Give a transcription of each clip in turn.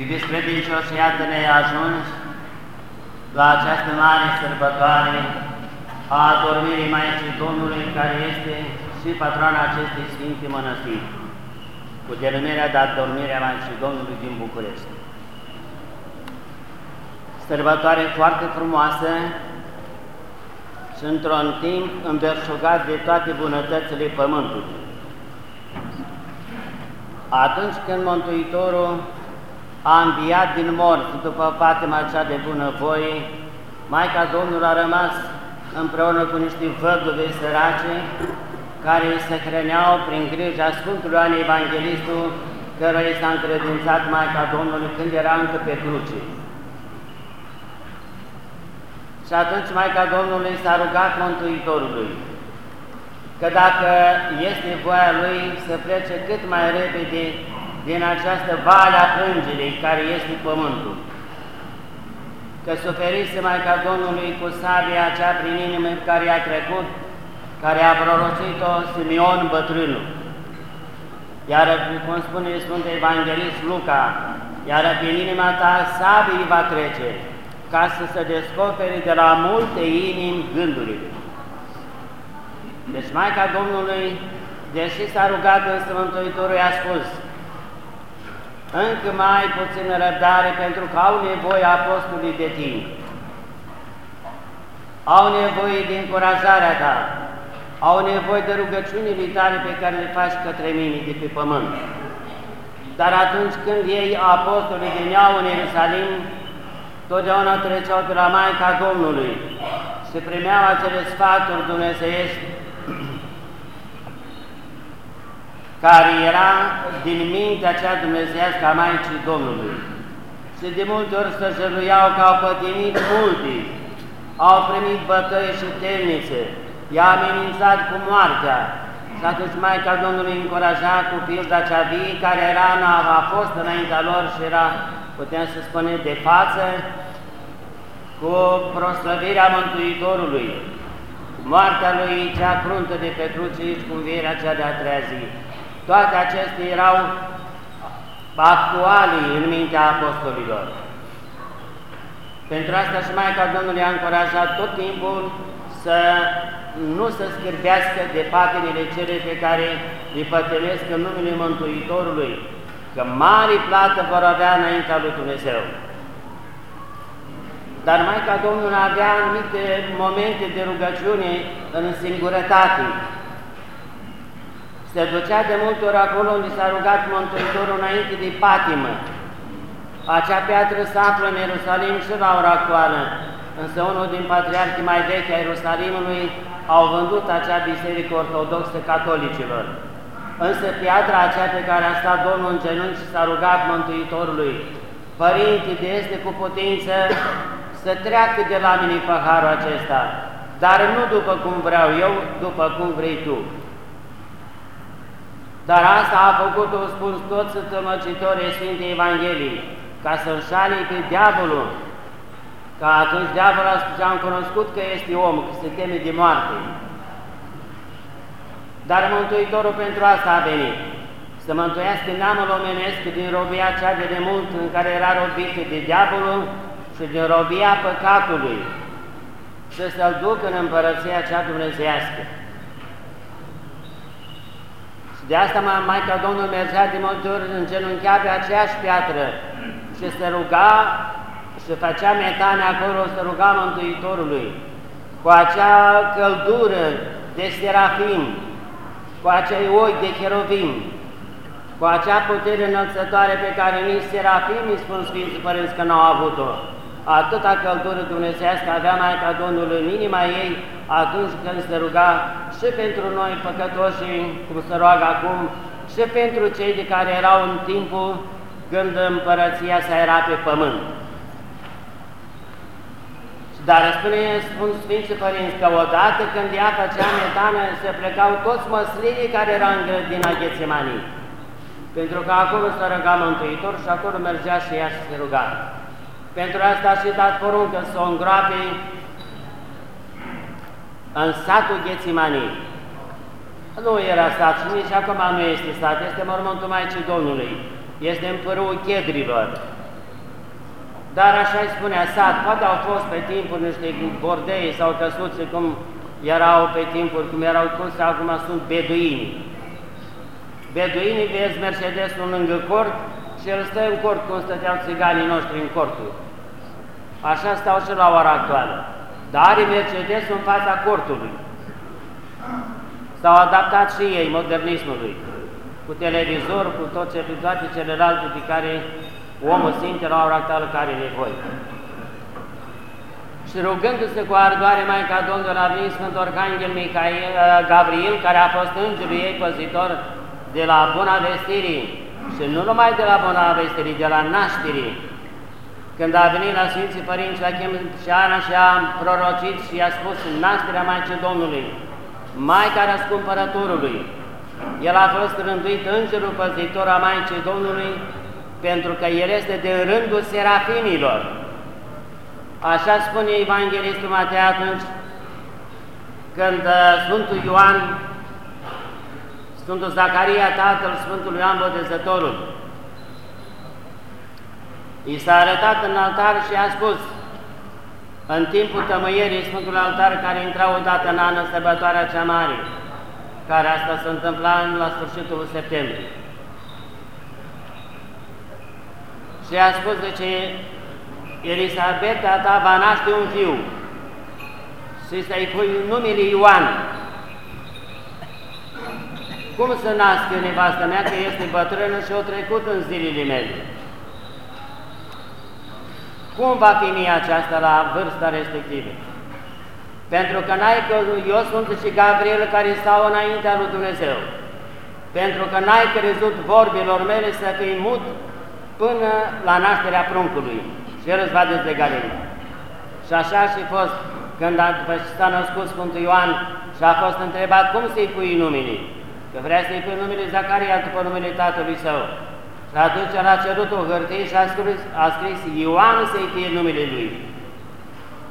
Iubiți credincioși, iată ne ajuns la această mare sărbătoare a adormirii Maicii Domnului, care este și patrona acestei Sfinte Mănăstiri, cu denumirea de adormirea Maicii Domnului din București. Sărbătoare foarte frumoasă și într-un timp înverșugat de toate bunătățile Pământului. Atunci când Mântuitorul a înviat din morți după patima cea de bunăvoie, Maica Domnului a rămas împreună cu niște văduve sărace care se hrăneau prin grija Sfântului Ioan Evanghelistul, căruia i s-a încredințat Maica Domnului când era încă pe cruce. Și atunci Maica Domnului s-a rugat Mântuitorului că dacă este voia Lui să plece cât mai repede din această vale a plângerii care este pământul, că suferise Maica Domnului cu sabia acea prin inimă care i-a trecut, care a prorocit-o Simeon bătrânul. Iar, cum spune Sfântul Evanghelist Luca, iar prin inima ta sabii va trece, ca să se descopere de la multe inimi gândurile. Deci Maica Domnului, deși s-a rugat însă Mântuitorul, i-a spus, încă mai puțin răbdare pentru că au nevoie apostolii de tine. Au nevoie de încurajarea ta, au nevoie de rugăciunile tale pe care le faci către mine de pe pământ. Dar atunci când ei, apostolii veneau în Ierusalim, totdeauna treceau de la Maica Domnului și primeau acele sfaturi dumnezeiești care era din mintea cea dumnezeiască a Maicii Domnului. Și de multe ori să jăluiau că au pătimit multe, au primit bătăi și telnițe, i-a amenințat cu moartea. Și atunci Maica Domnului încuraja cu pilda cea vie, care era, a fost înaintea lor și era, putem să spunem, de față, cu proslăvirea Mântuitorului, moartea lui cea cruntă de pe cruce și cu învierea cea de-a treia zi. Toate acestea erau actuale în mintea apostolilor. Pentru asta și Maica Domnului a încurajat tot timpul să nu se scârbească de patimile cele pe care le pătălesc în numele Mântuitorului, că mari plată vor avea înaintea lui Dumnezeu. Dar Maica Domnului avea anumite momente de rugăciune în singurătate, se ducea de multe ori acolo unde s-a rugat Mântuitorul înainte de patimă. Acea piatră se află în Ierusalim și la ora actuală, însă unul din patriarhii mai vechi a Ierusalimului au vândut acea biserică ortodoxă catolicilor. Însă piatra aceea pe care a stat Domnul în genunchi și s-a rugat Mântuitorului, Părinte, de este cu putință să treacă de la mine paharul acesta, dar nu după cum vreau eu, după cum vrei tu. Dar asta a făcut-o, spus toți tămăcitorii Sfintei Evangheliei, ca să înșale pe diavolul, că atunci diavolul a spus, am cunoscut că este om, că se teme de moarte. Dar Mântuitorul pentru asta a venit, să mântuiască neamul omenesc din robia cea de demult în care era robit de diavolul și din robia păcatului, să se-l ducă în împărăția cea dumnezeiască. De asta Maica Domnului mergea de multe ori în genunchea pe aceeași piatră și se ruga și făcea metane acolo, se ruga Mântuitorului cu acea căldură de serafim, cu acei oi de cherubim, cu acea putere înălțătoare pe care nici serafimii spun Sfinții Părinți că n-au avut-o. Atâta căldură dumnezească avea Maica Domnului în inima ei atunci când se ruga și pentru noi păcătoși, cum se roagă acum, și pentru cei de care erau în timpul când împărăția sa era pe pământ. Dar spune, spun Sfinții Părinți, că odată când ea făcea metană, se plecau toți măslinii care erau în grădina Ghețimanii. Pentru că acolo se ruga Mântuitor și acolo mergea și ea și se ruga. Pentru asta a și dat poruncă să o îngroape în satul Ghețimanii. Nu era sat și nici acum nu este sat, este mormântul Maicii Domnului. Este în părul Chedrilor. dar așa îi spunea sat, poate au fost pe timpul niște bordei sau căsuțe cum erau pe timpul, cum erau cum acum sunt beduini. Beduinii vezi Mercedesul lângă cort și el stă în cort cum stăteau țiganii noștri în corturi. Așa stau și la ora actuală. Dar are Mercedesul în fața cortului. S-au adaptat și ei modernismului, cu televizor, cu tot ce, toate celelalte de care omul simte la ora actuală care are nevoie. Și rugându-se cu ardoare Maica Domnului a venit Sfântul Arhanghel Micael, uh, Gabriel, care a fost îngerul ei păzitor de la Buna Vestirii, și nu numai de la Buna Vestirii, de la nașterii, când a venit la Sfinții Părinți, la chem și Ana și a prorocit și i-a spus nașterea Maicii Domnului, Maica Răscumpărătorului. El a fost rânduit îngerul păzitor a Maicii Domnului pentru că el este de rândul serafinilor. Așa spune Evanghelistul Matei atunci când uh, Sfântul Ioan, Sfântul Zacaria, tatăl Sfântului Ioan Botezătorul, i s-a arătat în altar și a spus, în timpul tămâierii Sfântul Altar care intra odată în ană sărbătoarea cea mare, care asta se întâmpla la sfârșitul septembrie. Și a spus de ce Elisabeta ta va naște un fiu și să-i pui numele Ioan. Cum să nască nevastă mea, că este bătrână și o trecut în zilele mele? Cum va fi mie aceasta la vârsta respectivă? Pentru că n-ai că eu sunt și Gabriel care stau înaintea lui Dumnezeu. Pentru că n-ai crezut vorbilor mele să fii mut până la nașterea pruncului și el îți va dezlega de Și așa și fost când a, după ce s-a născut Sfântul Ioan și a fost întrebat cum să-i pui numele, că vrea să-i pui numele Zacaria după numele tatălui său. Și atunci el a cerut o hârtie și a scris, a scris Ioan să-i fie numele lui.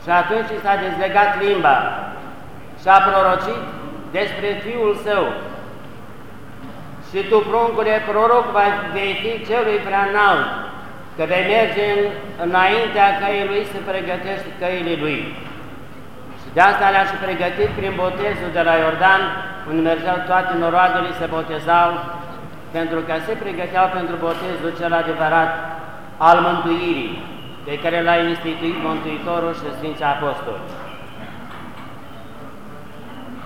Și atunci s-a dezlegat limba și a prorocit despre fiul său, și tu, pruncule proroc, vei fi celui prea înalt, că vei merge în, înaintea căii lui să pregătești căile lui. Și de asta le-a și pregătit prin botezul de la Iordan, unde mergeau toate noroadele să botezau, pentru că se pregăteau pentru botezul cel adevărat al mântuirii, pe care l-a instituit Mântuitorul și Sfinții Apostoli.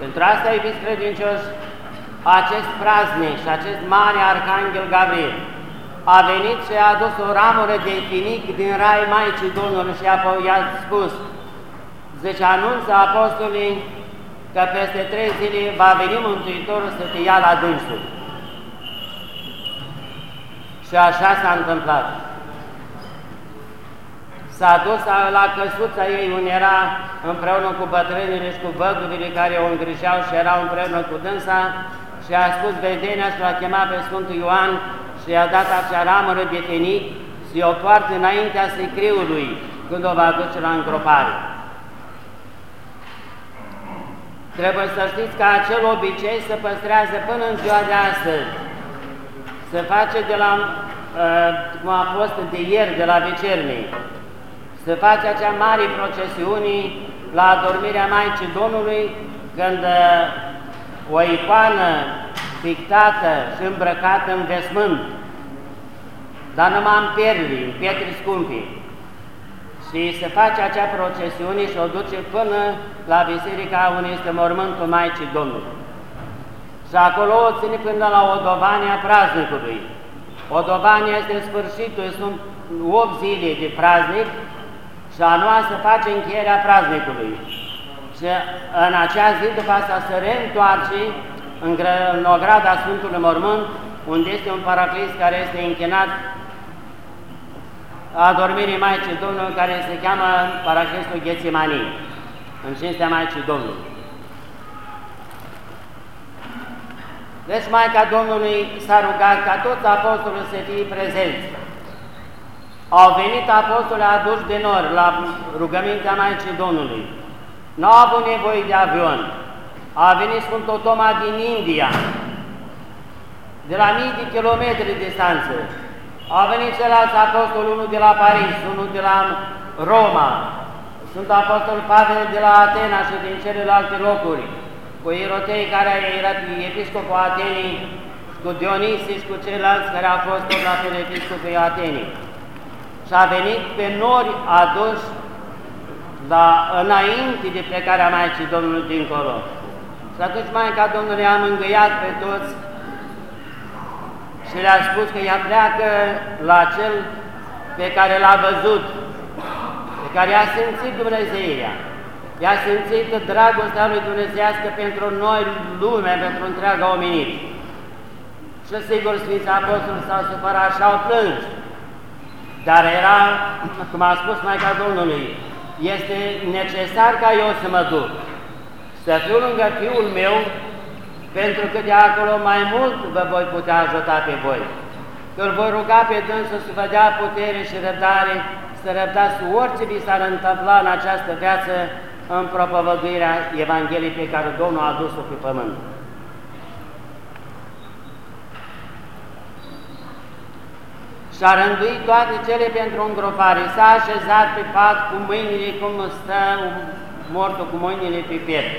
Pentru asta, iubiți credincioși, acest praznic și acest mare arhanghel Gabriel a venit și a adus o ramură de finic din rai Maicii Domnului și apoi i-a spus, zice, anunță apostolii că peste trei zile va veni Mântuitorul să te ia la dânsul. Și așa s-a întâmplat. S-a dus la căsuța ei unde era împreună cu bătrânile și cu văduvile care o îngrijeau și erau împreună cu dânsa și a spus vedenia și l-a chemat pe Sfântul Ioan și i-a dat acea ramură de fenic să o poartă înaintea sicriului când o va duce la îngropare. Trebuie să știți că acel obicei se păstrează până în ziua de astăzi. Se face de la, uh, cum a fost de ieri, de la Vicernii. Se face acea mare procesiune la adormirea Maicii Domnului, când uh, o icoană pictată și îmbrăcată în vesmânt, dar numai în perli, în pietre scumpe. Și se face acea procesiune și o duce până la biserica unde este mormântul Maicii Domnului. Și acolo o ține până la odovania praznicului. Odovania este sfârșitul, sunt 8 zile de praznic și a noua se face încheierea praznicului și în acea zi după asta se reîntoarce în, în ograda Sfântului Mormânt, unde este un paraclis care este închinat a dormirii Maicii Domnului, care se cheamă paraclisul Ghețimanii, în cinstea Maicii Domnului. Deci Maica Domnului s-a rugat ca toți apostolii să fie prezenți. Au venit apostolii aduși de nor la rugămintea Maicii Domnului. Nu a avut nevoie de avion. A venit Sfântul Toma din India, de la mii de kilometri distanță, Au venit ceilalți apostoli, unul de la Paris, unul de la Roma, sunt apostol Pavel de la Atena și din celelalte locuri, cu Irotei care era episcopul Atenii, cu Dionisis și cu ceilalți care au fost tot la fel episcopii Atenii. Și a venit pe nori aduși la, înainte de plecarea Maicii Domnului dincolo. Și atunci Maica Domnului a mângâiat pe toți și le-a spus că ea pleacă la cel pe care l-a văzut, pe care a simțit Dumnezeirea. I-a simțit dragostea lui Dumnezeiască pentru noi, lumea, pentru întreaga omenire. Și sigur Sfinții Apostoli s-au supărat și au plâns. Dar era, cum a spus Maica Domnului, este necesar ca eu să mă duc, să fiu lângă Fiul meu, pentru că de acolo mai mult vă voi putea ajuta pe voi. Că îl voi ruga pe dânsul să vă dea putere și răbdare, să răbdați orice vi s-ar întâmpla în această viață în propovăduirea Evangheliei pe care Domnul a adus-o pe pământ. și-a rânduit toate cele pentru îngropare, s-a așezat pe pat cu mâinile cum stă mortul cu mâinile pe piept.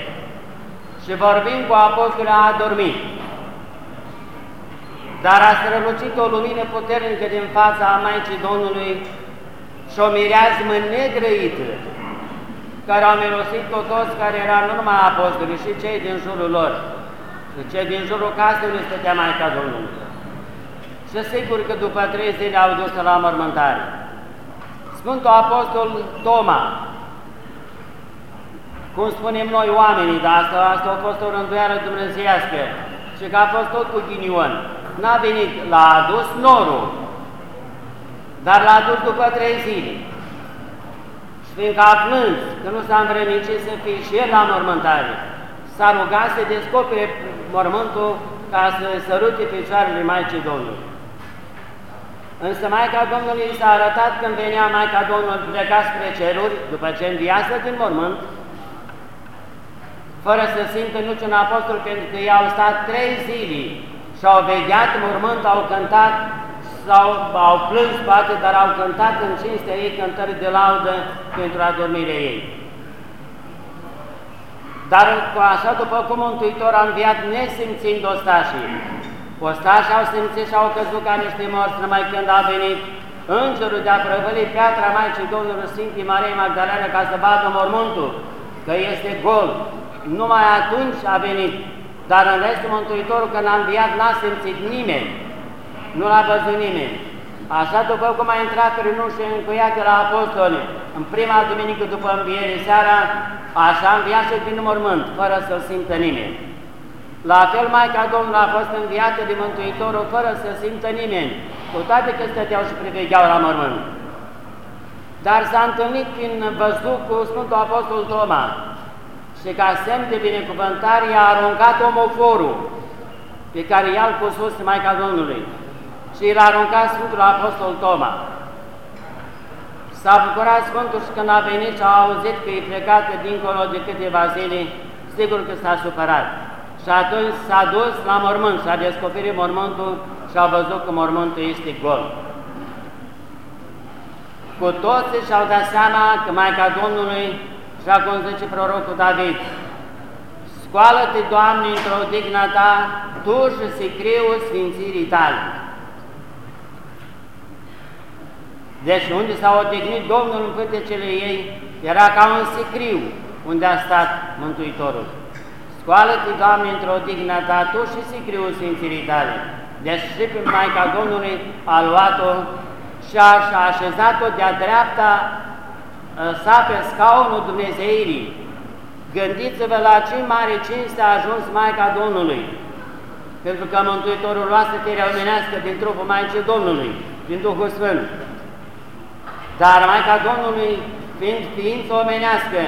Și vorbim cu apostolul a dormit. Dar a strălucit o lumină puternică din fața a Maicii Domnului și o mireazmă negrăită, care au mirosit tot toți care erau nu numai apostoli, și cei din jurul lor, și cei din jurul casei unde stătea Maica Domnului. Și sigur că după trei zile au dus la mormântare. Sfântul Apostol Toma, cum spunem noi oamenii, dar asta, asta a fost o rânduială dumnezeiască și că a fost tot cu ghinion. N-a venit, l-a adus norul, dar l-a adus după trei zile. Și fiindcă a plâns că nu s-a învrednicit să fie și el la mormântare, s-a rugat să descopere mormântul ca să sărute picioarele Maicii Domnului. Însă Maica Domnului s-a arătat când venea Maica Domnului pleca spre ceruri, după ce înviasă din mormânt, fără să simtă niciun apostol, pentru că ei au stat trei zile și au vegheat mormânt, au cântat, sau au plâns poate, dar au cântat în cinstea ei cântări de laudă pentru adormirea ei. Dar cu așa, după cum Mântuitor a înviat nesimțind ostașii, Ostașii au simțit și au căzut ca niște morți numai când a venit îngerul de a prăvăli piatra Maicii Domnului Sfinții Marei Magdalene ca să vadă mormântul, că este gol. Numai atunci a venit, dar în restul Mântuitorul când a înviat n-a simțit nimeni, nu l-a văzut nimeni. Așa după cum a intrat prin ușă încuiate la apostoli, în prima duminică după înviere seara, așa a înviat și din mormânt, fără să-l simtă nimeni. La fel Maica Domnului a fost înviată de Mântuitorul fără să simtă nimeni, cu toate că stăteau și privegheau la mormânt. Dar s-a întâlnit prin văzduc cu Sfântul Apostol Toma și ca semn de binecuvântare i-a aruncat omoforul pe care i-a pus sus Maica Domnului și l-a aruncat Sfântul Apostol Toma. S-a bucurat Sfântul și când a venit și a auzit că e plecată dincolo de câteva zile, sigur că s-a supărat. Și atunci s-a dus la mormânt, s-a descoperit mormântul și a văzut că mormântul este gol. Cu toții și-au dat seama că Maica Domnului, așa cum zice prorocul David, Scoală-te, Doamne, într-o digna ta, Tu și sicriu sfințirii tale. Deci unde s-a odihnit Domnul în pântecele ei, era ca un sicriu unde a stat Mântuitorul. Scoală-te, Doamne, într-o dignă ta, Tu și sicriul Sfințirii tale. Deci și pe Maica Domnului a luat-o și a, așezat-o de-a dreapta ă, sa pe scaunul Dumnezeirii. Gândiți-vă la ce mare cinste a ajuns Maica Domnului, pentru că Mântuitorul luase te omenească din trupul Maicii Domnului, din Duhul Sfânt. Dar Maica Domnului, fiind ființă omenească,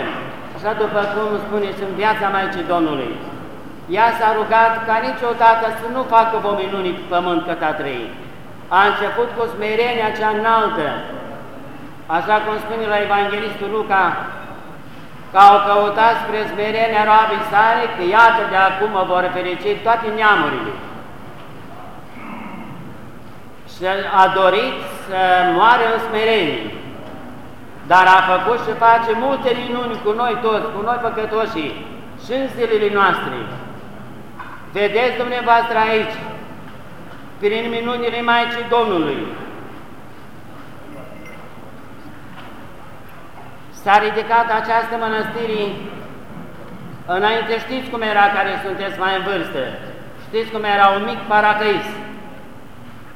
așa după cum spune și în viața Maicii Domnului. Ea s-a rugat ca niciodată să nu facă vominunii pe pământ cât a trăit. A început cu smerenia cea înaltă, așa cum spune la Evanghelistul Luca, că au căutat spre smerenia roabii sale, că iată de acum vor ferici toate neamurile. Și și a dorit să moare în smerenie, dar a făcut și face multe minuni cu noi toți, cu noi păcătoșii, și în zilele noastre. Vedeți dumneavoastră aici, prin minunile Maicii Domnului, s-a ridicat această mănăstire Înainte știți cum era care sunteți mai în vârstă, știți cum era un mic paraclis.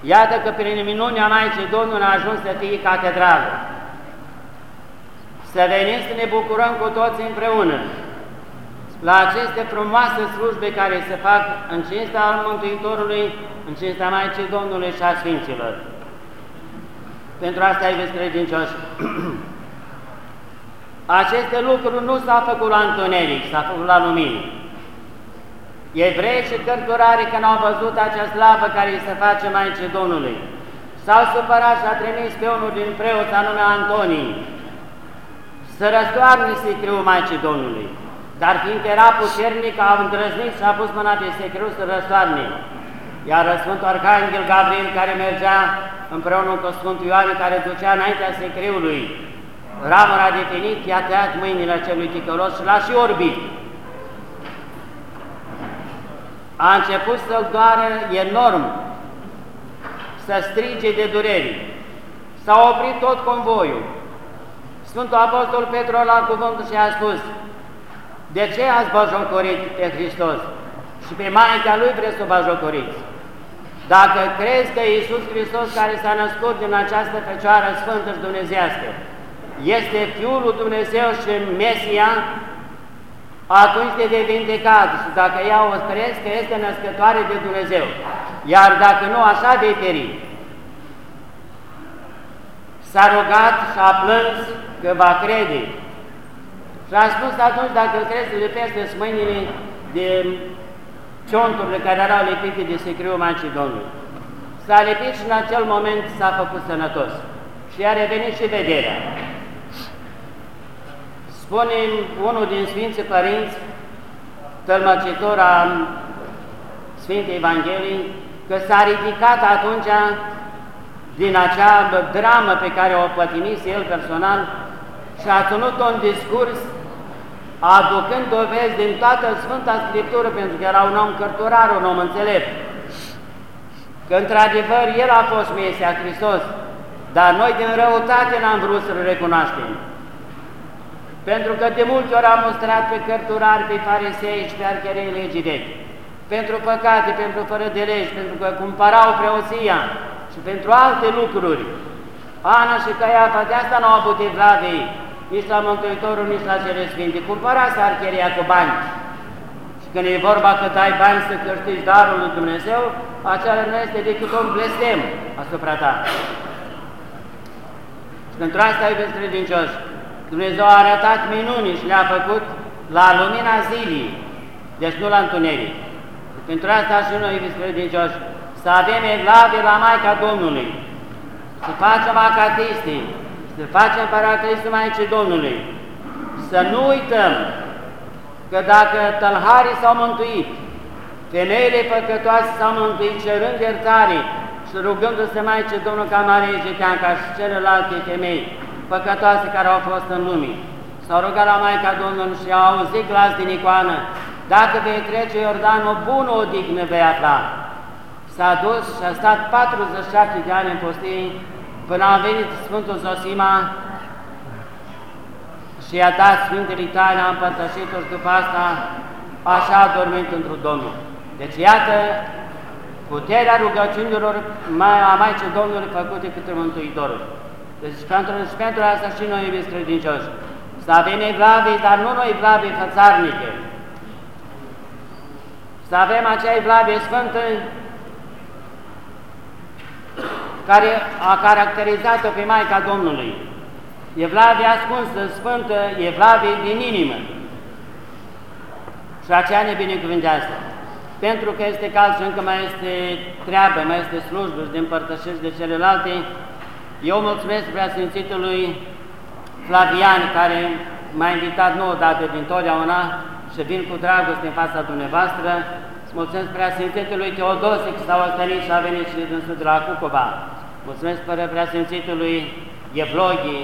Iată că prin minunea Maicii Domnului a ajuns să fie catedrală. Să venim să ne bucurăm cu toți împreună la aceste frumoase slujbe care se fac în cinstea al Mântuitorului, în cinstea Maicii Domnului și a Sfinților. Pentru asta, iubiți credincioși, aceste lucruri nu s-au făcut la întuneric, s-au făcut la lumină. Evrei și cărturari când au văzut acea slavă care îi se face Maicii Domnului, s-au supărat și a trimis pe unul din preoți anume Antonii să răstoarne secriul Maicii Domnului. Dar fiindcă era puternic, a îndrăznit și a pus mâna pe secriu să răstoarne. Iar Sfântul Arhanghel Gabriel, care mergea împreună cu Sfântul Ioan, care ducea înaintea secriului, ramura de penit, i-a tăiat mâinile celui ticălos și l-a și orbit. A început să-l doară enorm, să strige de dureri. S-a oprit tot convoiul. Sfântul Apostol Petru la cuvântul și a spus, de ce ați bajocorit pe Hristos și pe Maica Lui vreți să o bajocoriți? Dacă crezi că Iisus Hristos care s-a născut din această Fecioară Sfântă și Dumnezească este Fiul lui Dumnezeu și Mesia, atunci te vei vindecat și dacă ea o crezi că este născătoare de Dumnezeu, iar dacă nu, așa vei peri. S-a rugat și a plâns că va crede. Și a spus atunci, dacă îl crezi, le peste mâinile de cionturile care erau lipite de secriul Maicii Domnului. S-a lipit și în acel moment s-a făcut sănătos. Și a revenit și vederea. Spune unul din Sfinții Părinți, tălmăcitor a Sfintei Evangheliei, că s-a ridicat atunci din acea dramă pe care o pătinise el personal și a ținut un discurs aducând dovezi din toată Sfânta Scriptură, pentru că era un om cărturar, un om înțelept, că într-adevăr El a fost Mesia Hristos, dar noi din răutate n-am vrut să-L recunoaștem. Pentru că de multe ori am mostrat pe cărturari, pe farisei și pe archerei legii vechi. Pentru păcate, pentru fără de legi, pentru că cumpărau preoția și pentru alte lucruri. Ana și Caiafa, de asta nu au avut evlavii, nici la Mântuitorul, nici la cele Sfinte. Cumpărați archeria cu bani. Și când e vorba că dai bani să câștigi darul lui Dumnezeu, acela nu este decât un blestem asupra ta. Și pentru asta, iubiți credincioși, Dumnezeu a arătat minuni și le-a făcut la lumina zilei, deci nu la întuneric. Pentru asta și noi, iubiți credincioși, să avem evlavie la Maica Domnului, să facem acatistii, să facem paraclisul Maicii Domnului, să nu uităm că dacă tălharii s-au mântuit, femeile păcătoase s-au mântuit cerând iertare și rugându-se Maicii Domnul ca Marie Gitean, ca și celelalte femei, păcătoase care au fost în lume. S-au rugat la Maica Domnului și au auzit glas din icoană, dacă vei trece Iordanul, bună odihnă vei afla. S-a dus și a stat 47 de ani în pustie până a venit Sfântul Zosima și i-a dat Sfintele Italia, a împărtășit-o și după asta așa a dormit într-un Domnul. Deci iată puterea rugăciunilor a Maicii Domnului făcute către Mântuitorul. Deci pentru, și pentru asta și noi, iubiți credincioși, să avem evlavii, dar nu noi evlavii fățarnice, să avem acea evlavie sfântă care a caracterizat-o pe Maica Domnului. Evlavie ascunsă, sfântă, evlavie din inimă. Și aceea ne binecuvintează. Pentru că este cald și încă mai este treabă, mai este slujbă și de împărtășești de celelalte, eu mulțumesc preasfințitului Flavian, care m-a invitat nu odată din totdeauna și vin cu dragoste în fața dumneavoastră, Mulțumesc Preasfințitului Teodosic, s-a ostenit și a venit și dânsul de la Cucova. Mulțumesc Preasfințitului Evlogii,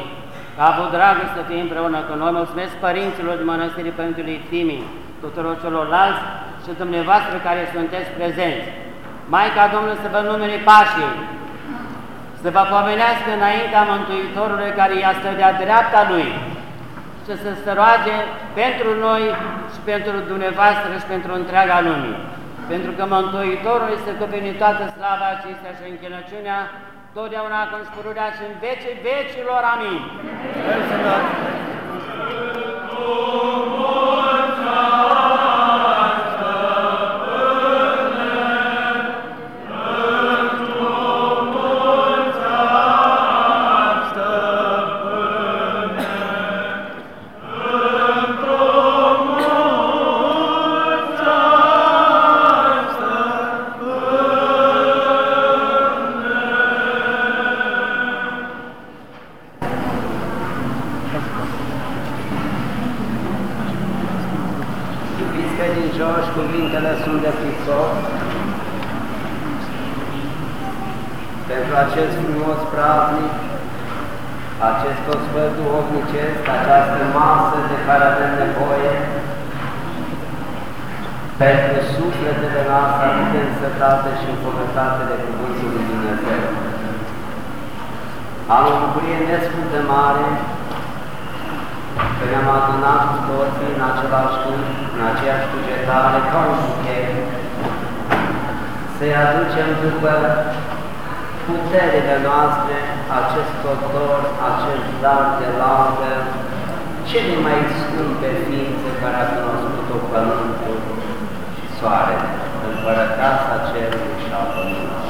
că a avut dragul să fie împreună cu noi. Mulțumesc părinților din Mănăstirii Părintului Timii, tuturor celorlalți și dumneavoastră care sunteți prezenți. Maica Domnului să vă numere pașii, să vă pomenească înaintea Mântuitorului care i-a stă de-a dreapta Lui și să se roage pentru noi și pentru dumneavoastră și pentru întreaga lume. Pentru că Mântuitorul este cupenit toată slava acestea și închinăciunea, totdeauna acum și pururea și în vecii vecilor. Amin. acest ne-am adunat cu toții în același timp, în aceeași cugetare, ca un buchet, să-i aducem după puterile noastre, acest doctor, acest dar de laudă, cele mai scumpe ființe care a cunoscut-o pământul și soarele, împărăteasa cerului și a pământului.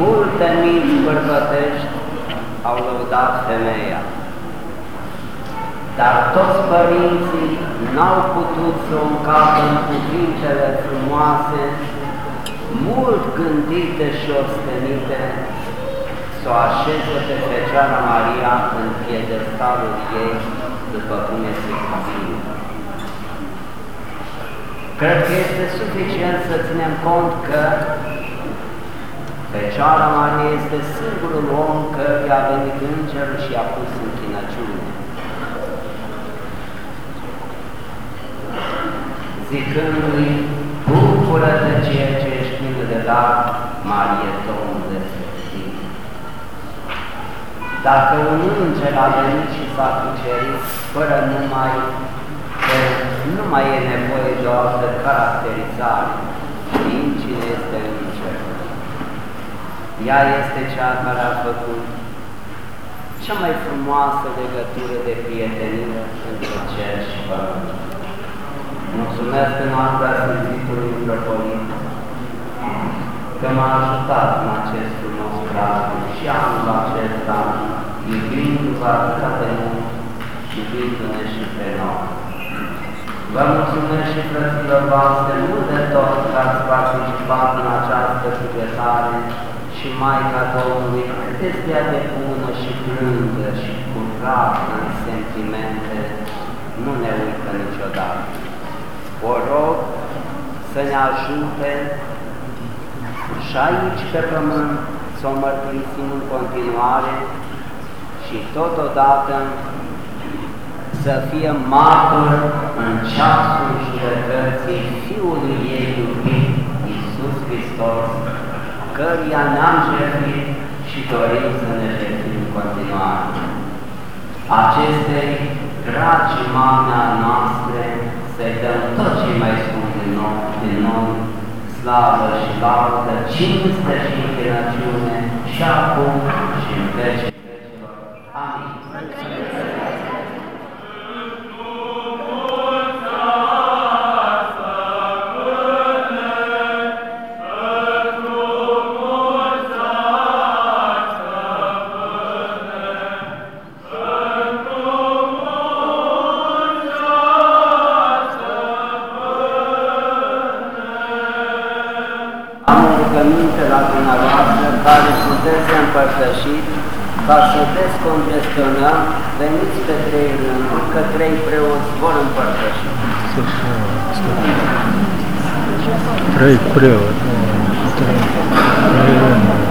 Multe minți bărbătești au lăudat femeia, dar toți părinții n-au putut să o încapă în cuvintele frumoase mult gândite și ostenite, să o așeze pe Fecioara Maria în piedestalul ei, după cum este cuvine. Cred că este suficient să ținem cont că Fecioara Maria este singurul om care i-a venit îngerul și i-a pus în Zicându-i, bucură de ceea ce de la Marie Domnul respectiv. Dacă un înger a venit și s-a cucerit fără numai că nu mai e nevoie de o altă caracterizare, știm cine este înger. Ea este cea care a făcut cea mai frumoasă legătură de prietenie între cer și pământ. Mulțumesc în noaptea Sfântitului Mitropolit că m-a ajutat în acest frumos praznic și anul acesta, iubindu-vă atâta de mult și iubindu-ne și pe noi. Vă mulțumesc și frăților voastre mult de tot că ați participat în această cugetare și Maica Domnului cât este de bună și blândă și curată în sentimente, nu ne uită niciodată. O rog să ne ajute și aici pe pământ să o mărturisim în continuare și totodată să fie martor în ceasul judecății Fiului ei iubit, Iisus Hristos, căruia ne-am jertfit și dorim să ne jertfim în continuare. Acestei dragi mame a noastre să-i dăm tot ce mai scump din nou, din nou slavă și laudă, cinste și închinăciune și acum și în vece sfârșit, ca să descongestionăm, veniți pe trei rânduri, că trei preoți vor împărtăși. Trei preoți. Trei rânduri.